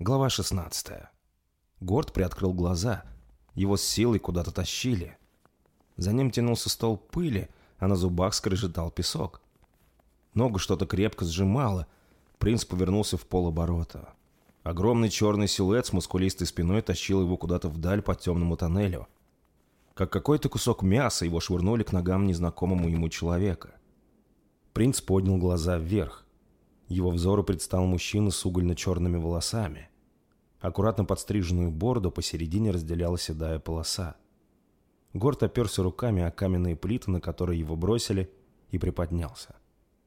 Глава 16. Горд приоткрыл глаза. Его с силой куда-то тащили. За ним тянулся стол пыли, а на зубах скрежетал песок. Ногу что-то крепко сжимало. Принц повернулся в полоборота. Огромный черный силуэт с мускулистой спиной тащил его куда-то вдаль по темному тоннелю. Как какой-то кусок мяса его швырнули к ногам незнакомому ему человека. Принц поднял глаза вверх. Его взору предстал мужчина с угольно-черными волосами. Аккуратно подстриженную бороду посередине разделяла седая полоса. Горд оперся руками о каменные плиты, на которые его бросили, и приподнялся.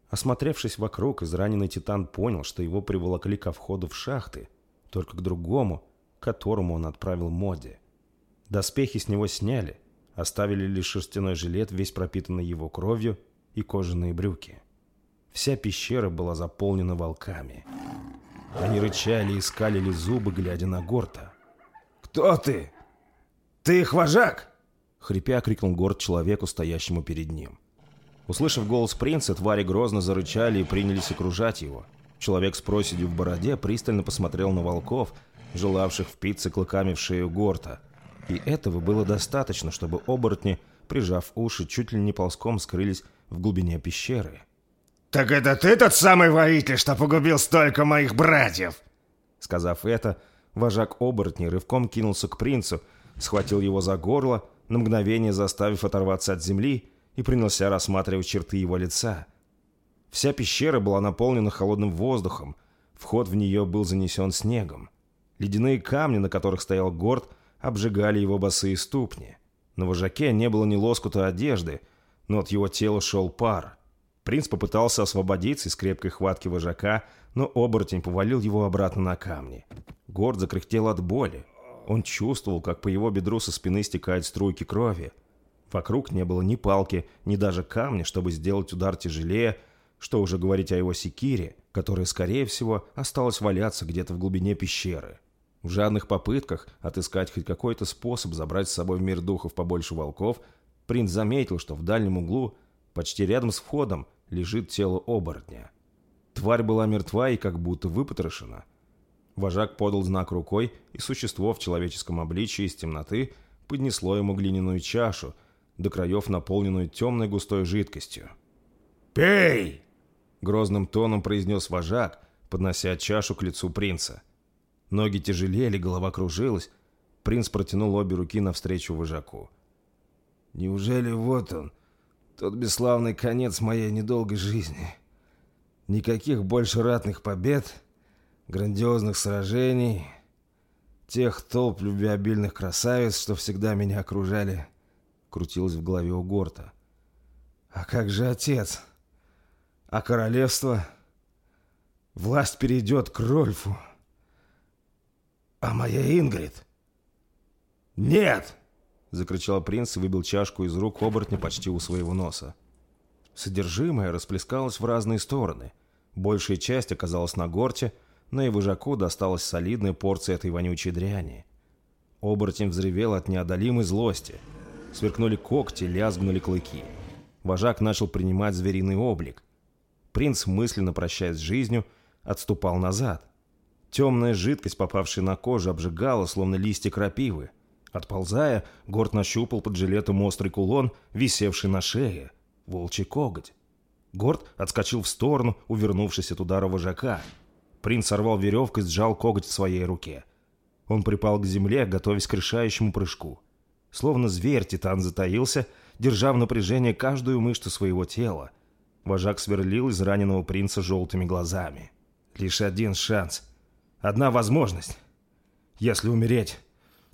Осмотревшись вокруг, израненный титан понял, что его приволокли ко входу в шахты, только к другому, которому он отправил Моди. Доспехи с него сняли, оставили лишь шерстяной жилет, весь пропитанный его кровью, и кожаные брюки. Вся пещера была заполнена волками. Они рычали и скалили зубы, глядя на Горта. «Кто ты? Ты их вожак?» Хрипя, крикнул Горд человеку, стоящему перед ним. Услышав голос принца, твари грозно зарычали и принялись окружать его. Человек с проседью в бороде пристально посмотрел на волков, желавших впиться клыками в шею Горта. И этого было достаточно, чтобы оборотни, прижав уши, чуть ли не ползком скрылись в глубине пещеры. «Так это ты тот самый воитель, что погубил столько моих братьев?» Сказав это, вожак оборотней рывком кинулся к принцу, схватил его за горло, на мгновение заставив оторваться от земли, и принялся рассматривать черты его лица. Вся пещера была наполнена холодным воздухом, вход в нее был занесен снегом. Ледяные камни, на которых стоял горд, обжигали его босые ступни. На вожаке не было ни лоскута одежды, но от его тела шел пар – Принц попытался освободиться из крепкой хватки вожака, но оборотень повалил его обратно на камни. Горд закряхтел от боли. Он чувствовал, как по его бедру со спины стекают струйки крови. Вокруг не было ни палки, ни даже камня, чтобы сделать удар тяжелее, что уже говорить о его секире, которая, скорее всего, осталась валяться где-то в глубине пещеры. В жадных попытках отыскать хоть какой-то способ забрать с собой в мир духов побольше волков, принц заметил, что в дальнем углу Почти рядом с входом лежит тело оборотня. Тварь была мертва и как будто выпотрошена. Вожак подал знак рукой, и существо в человеческом обличии из темноты поднесло ему глиняную чашу, до краев наполненную темной густой жидкостью. «Пей!» — грозным тоном произнес вожак, поднося чашу к лицу принца. Ноги тяжелели, голова кружилась. Принц протянул обе руки навстречу вожаку. «Неужели вот он, тот бесславный конец моей недолгой жизни. Никаких больше ратных побед, грандиозных сражений, тех толп любвеобильных красавиц, что всегда меня окружали, крутилось в голове у Горта. А как же отец? А королевство? Власть перейдет к Рольфу. А моя Ингрид? Нет! — закричал принц и выбил чашку из рук оборотня почти у своего носа. Содержимое расплескалось в разные стороны. Большая часть оказалась на горте, но и выжаку досталась солидная порция этой вонючей дряни. Оборотень взревел от неодолимой злости. Сверкнули когти, лязгнули клыки. Вожак начал принимать звериный облик. Принц, мысленно прощаясь с жизнью, отступал назад. Темная жидкость, попавшая на кожу, обжигала, словно листья крапивы. Отползая, Горд нащупал под жилетом острый кулон, висевший на шее. Волчий коготь. Горд отскочил в сторону, увернувшись от удара вожака. Принц сорвал веревку и сжал коготь в своей руке. Он припал к земле, готовясь к решающему прыжку. Словно зверь, Титан затаился, держа в напряжении каждую мышцу своего тела. Вожак сверлил из раненого принца желтыми глазами. «Лишь один шанс. Одна возможность. Если умереть,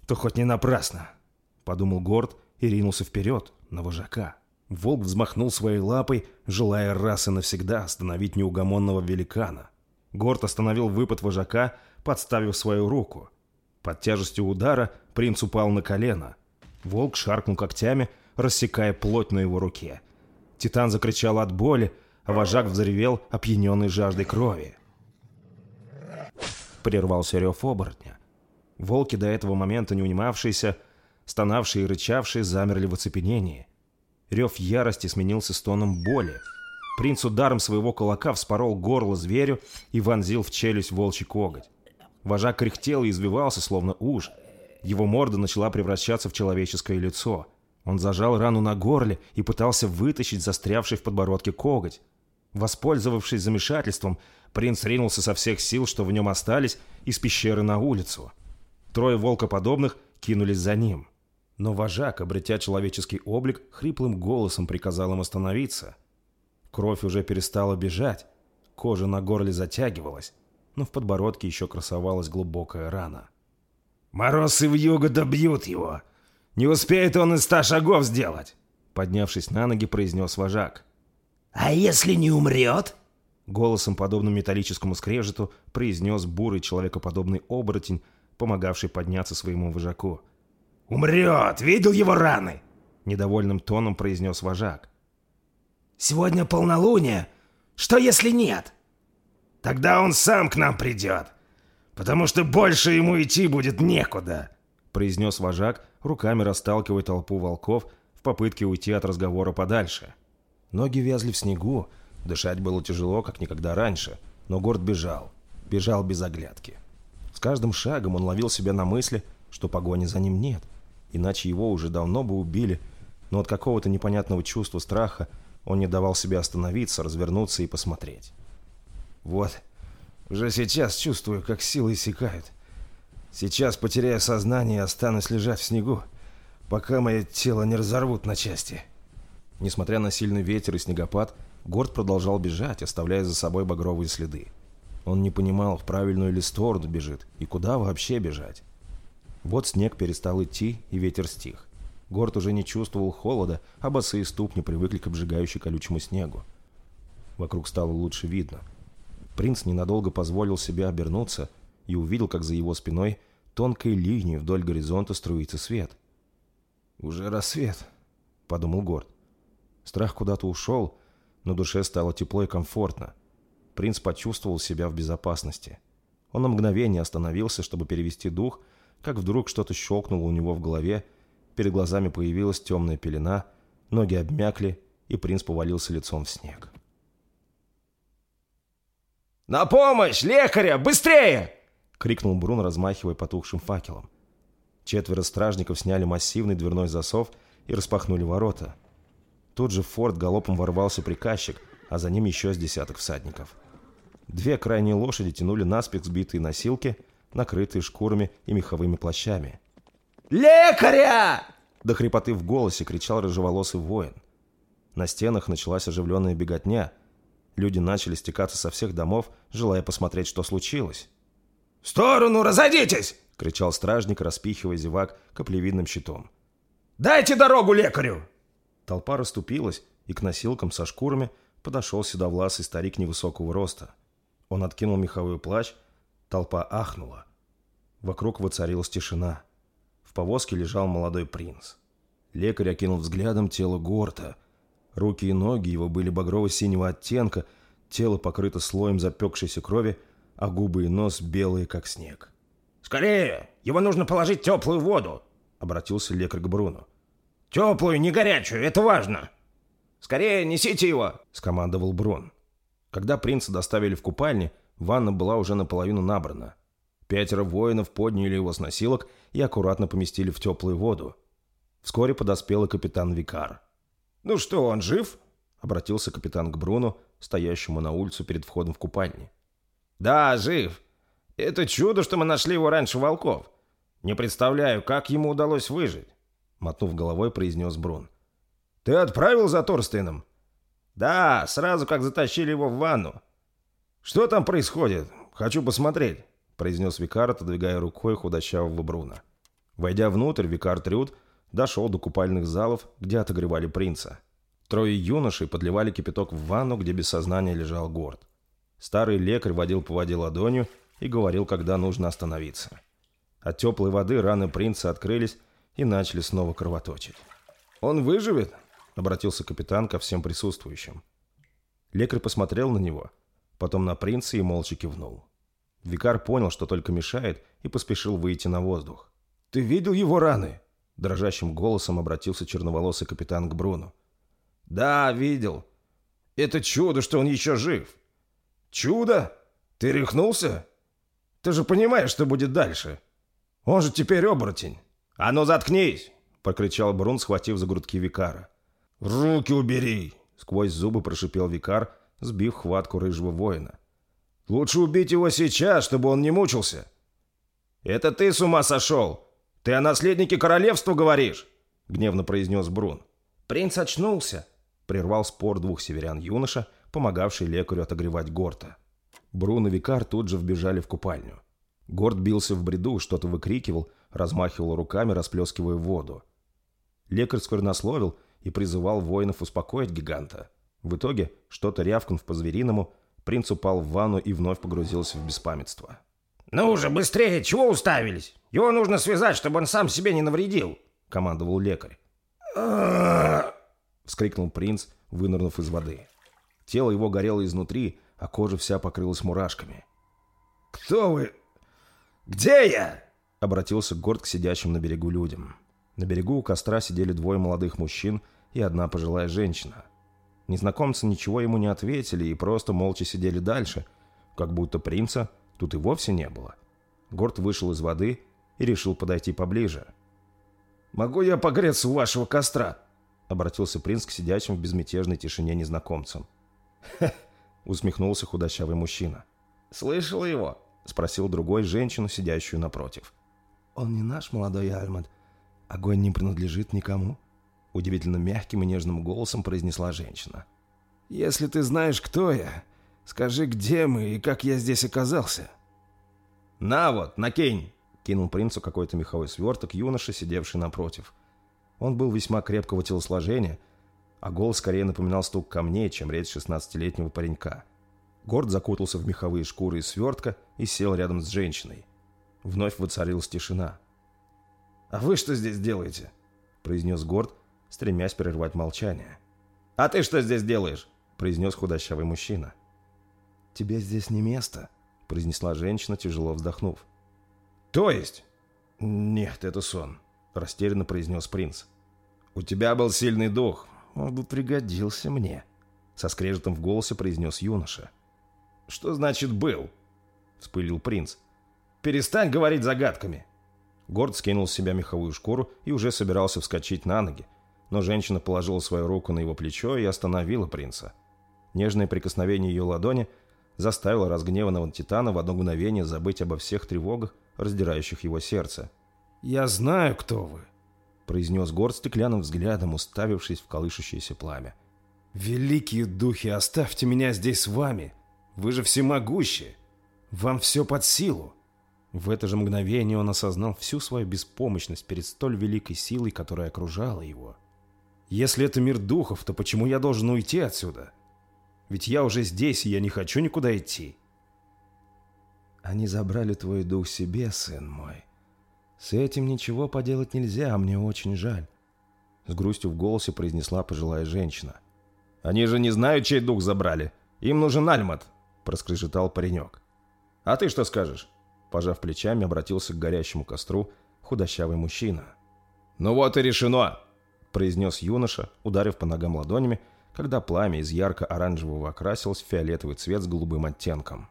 то хоть не напрасно», — подумал Горд и ринулся вперед на вожака. Волк взмахнул своей лапой, желая раз и навсегда остановить неугомонного великана. Горд остановил выпад вожака, подставив свою руку. Под тяжестью удара принц упал на колено. Волк шаркнул когтями, рассекая плоть на его руке. Титан закричал от боли, а вожак взревел, опьяненный жаждой крови. Прервался рев оборотня. Волки, до этого момента не унимавшиеся, стонавшие и рычавшие, замерли в оцепенении. Рев ярости сменился стоном боли. Принц ударом своего кулака вспорол горло зверю и вонзил в челюсть волчий коготь. Вожак кряхтел и извивался, словно уж. Его морда начала превращаться в человеческое лицо. Он зажал рану на горле и пытался вытащить застрявший в подбородке коготь. Воспользовавшись замешательством, принц ринулся со всех сил, что в нем остались, из пещеры на улицу. Трое волкоподобных кинулись за ним. Но вожак, обретя человеческий облик, хриплым голосом приказал им остановиться. Кровь уже перестала бежать, кожа на горле затягивалась, но в подбородке еще красовалась глубокая рана. «Мороз и вьюга добьют его! Не успеет он и ста шагов сделать!» Поднявшись на ноги, произнес вожак. «А если не умрет?» Голосом, подобным металлическому скрежету, произнес бурый человекоподобный оборотень, помогавший подняться своему вожаку. «Умрет! Видел его раны!» Недовольным тоном произнес вожак. «Сегодня полнолуние. Что если нет?» «Тогда он сам к нам придет, потому что больше ему идти будет некуда», произнес вожак, руками расталкивая толпу волков в попытке уйти от разговора подальше. Ноги вязли в снегу, дышать было тяжело, как никогда раньше, но Горд бежал, бежал без оглядки. С каждым шагом он ловил себя на мысли, что погони за ним нет – иначе его уже давно бы убили, но от какого-то непонятного чувства страха он не давал себе остановиться, развернуться и посмотреть. «Вот, уже сейчас чувствую, как силы иссякают. Сейчас потеряю сознание и останусь лежать в снегу, пока мое тело не разорвут на части». Несмотря на сильный ветер и снегопад, Горд продолжал бежать, оставляя за собой багровые следы. Он не понимал, в правильную ли сторону бежит и куда вообще бежать. Вот снег перестал идти, и ветер стих. Горд уже не чувствовал холода, а босые ступни привыкли к обжигающей колючему снегу. Вокруг стало лучше видно. Принц ненадолго позволил себе обернуться и увидел, как за его спиной тонкой линией вдоль горизонта струится свет. «Уже рассвет», — подумал Горд. Страх куда-то ушел, но душе стало тепло и комфортно. Принц почувствовал себя в безопасности. Он на мгновение остановился, чтобы перевести дух — как вдруг что-то щелкнуло у него в голове, перед глазами появилась темная пелена, ноги обмякли, и принц повалился лицом в снег. «На помощь! Лекаря! Быстрее!» — крикнул Брун, размахивая потухшим факелом. Четверо стражников сняли массивный дверной засов и распахнули ворота. Тут же в форт галопом ворвался приказчик, а за ним еще с десяток всадников. Две крайние лошади тянули наспех сбитые носилки — накрытые шкурами и меховыми плащами. «Лекаря!» До хрипоты в голосе кричал рыжеволосый воин. На стенах началась оживленная беготня. Люди начали стекаться со всех домов, желая посмотреть, что случилось. «В сторону, разойдитесь!» — кричал стражник, распихивая зевак каплевидным щитом. «Дайте дорогу лекарю!» Толпа расступилась, и к носилкам со шкурами подошел седовласый старик невысокого роста. Он откинул меховой плащ, Толпа ахнула. Вокруг воцарилась тишина. В повозке лежал молодой принц. Лекарь окинул взглядом тело Горта. Руки и ноги его были багрово-синего оттенка, тело покрыто слоем запекшейся крови, а губы и нос белые, как снег. «Скорее! Его нужно положить теплую воду!» — обратился лекарь к Бруну. «Теплую, не горячую, это важно!» «Скорее несите его!» — скомандовал Брун. Когда принца доставили в купальни, Ванна была уже наполовину набрана. Пятеро воинов подняли его с носилок и аккуратно поместили в теплую воду. Вскоре подоспел и капитан Викар. «Ну что, он жив?» — обратился капитан к Бруну, стоящему на улицу перед входом в купальни. «Да, жив. Это чудо, что мы нашли его раньше волков. Не представляю, как ему удалось выжить», — мотнув головой, произнес Брун. «Ты отправил за Торстейном?» «Да, сразу как затащили его в ванну. «Что там происходит? Хочу посмотреть», — произнес Викар, отодвигая рукой худощавого Бруна. Войдя внутрь, Викар Трюд дошел до купальных залов, где отогревали принца. Трое юношей подливали кипяток в ванну, где без сознания лежал Горд. Старый лекарь водил по воде ладонью и говорил, когда нужно остановиться. От теплой воды раны принца открылись и начали снова кровоточить. «Он выживет?» — обратился капитан ко всем присутствующим. Лекарь посмотрел на него — потом на принца и молча кивнул. Викар понял, что только мешает, и поспешил выйти на воздух. «Ты видел его раны?» Дрожащим голосом обратился черноволосый капитан к Бруну. «Да, видел. Это чудо, что он еще жив». «Чудо? Ты рехнулся?» Ты же понимаешь, что будет дальше. Он же теперь оборотень. «А ну заткнись!» — прокричал Брун, схватив за грудки Викара. «Руки убери!» — сквозь зубы прошипел Викар, сбив хватку рыжего воина. «Лучше убить его сейчас, чтобы он не мучился!» «Это ты с ума сошел! Ты о наследнике королевства говоришь!» — гневно произнес Брун. «Принц очнулся!» — прервал спор двух северян юноша, помогавший лекарю отогревать Горта. Брун и Викар тут же вбежали в купальню. Горд бился в бреду, что-то выкрикивал, размахивал руками, расплескивая воду. Лекарь сквернословил и призывал воинов успокоить гиганта. В итоге, что-то рявкнув по-звериному, принц упал в ванну и вновь погрузился в беспамятство. «Ну уже быстрее! Чего уставились? Его нужно связать, чтобы он сам себе не навредил!» — командовал лекарь. вскрикнул принц, вынырнув из воды. Тело его горело изнутри, а кожа вся покрылась мурашками. «Кто вы? Где я?» — обратился Горд к сидящим на берегу людям. На берегу у костра сидели двое молодых мужчин и одна пожилая женщина. Незнакомцы ничего ему не ответили и просто молча сидели дальше, как будто принца тут и вовсе не было. Горд вышел из воды и решил подойти поближе. «Могу я погреться у вашего костра?» — обратился принц к сидящим в безмятежной тишине незнакомцам. Усмехнулся худощавый мужчина. «Слышал его?» — спросил другой женщину, сидящую напротив. «Он не наш молодой Альмад. Огонь не принадлежит никому», — удивительно мягким и нежным голосом произнесла женщина. «Если ты знаешь, кто я, скажи, где мы и как я здесь оказался». «На вот, накинь!» — кинул принцу какой-то меховой сверток юноша, сидевший напротив. Он был весьма крепкого телосложения, а голос скорее напоминал стук камней, чем речь шестнадцатилетнего паренька. Горд закутался в меховые шкуры из свертка и сел рядом с женщиной. Вновь воцарилась тишина. «А вы что здесь делаете?» — произнес Горд, стремясь прервать молчание. «А ты что здесь делаешь?» — произнес худощавый мужчина. «Тебе здесь не место», — произнесла женщина, тяжело вздохнув. «То есть?» «Нет, это сон», — растерянно произнес принц. «У тебя был сильный дух. Он бы пригодился мне», — со скрежетом в голосе произнес юноша. «Что значит «был»?» — вспылил принц. Перестань говорить загадками!» Горд скинул с себя меховую шкуру и уже собирался вскочить на ноги, но женщина положила свою руку на его плечо и остановила принца. Нежное прикосновение ее ладони заставило разгневанного Титана в одно мгновение забыть обо всех тревогах, раздирающих его сердце. «Я знаю, кто вы», — произнес Горд стеклянным взглядом, уставившись в колышущееся пламя. «Великие духи, оставьте меня здесь с вами! Вы же всемогущие! Вам все под силу!» В это же мгновение он осознал всю свою беспомощность перед столь великой силой, которая окружала его. «Если это мир духов, то почему я должен уйти отсюда? Ведь я уже здесь, и я не хочу никуда идти». «Они забрали твой дух себе, сын мой. С этим ничего поделать нельзя, а мне очень жаль», — с грустью в голосе произнесла пожилая женщина. «Они же не знают, чей дух забрали. Им нужен Альмат», — проскрежетал паренек. «А ты что скажешь?» Пожав плечами, обратился к горящему костру худощавый мужчина. «Ну вот и решено!» – произнес юноша, ударив по ногам ладонями, когда пламя из ярко-оранжевого окрасилось в фиолетовый цвет с голубым оттенком.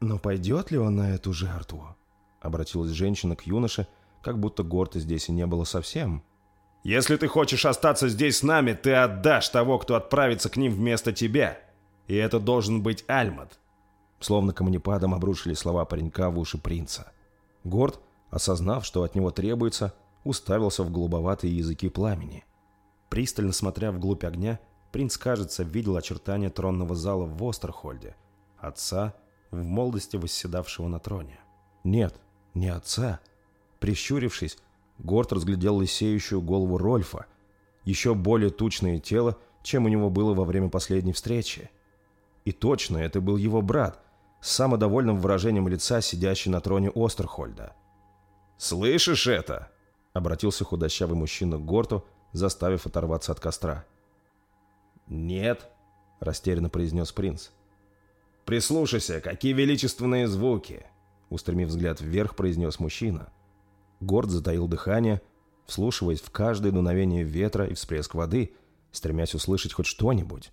«Но пойдет ли он на эту жертву?» – обратилась женщина к юноше, как будто Горта здесь и не было совсем. «Если ты хочешь остаться здесь с нами, ты отдашь того, кто отправится к ним вместо тебя. И это должен быть Альмат. Словно камнепадом обрушили слова паренька в уши принца. Горд, осознав, что от него требуется, уставился в голубоватые языки пламени. Пристально смотря вглубь огня, принц, кажется, видел очертания тронного зала в Остерхольде, отца, в молодости восседавшего на троне. Нет, не отца. Прищурившись, Горд разглядел лысеющую голову Рольфа, еще более тучное тело, чем у него было во время последней встречи. И точно, это был его брат – с самодовольным выражением лица, сидящий на троне Остерхольда. «Слышишь это?» — обратился худощавый мужчина к Горту, заставив оторваться от костра. «Нет», — растерянно произнес принц. «Прислушайся, какие величественные звуки!» Устремив взгляд вверх, произнес мужчина. Горд затаил дыхание, вслушиваясь в каждое дуновение ветра и всплеск воды, стремясь услышать хоть что-нибудь.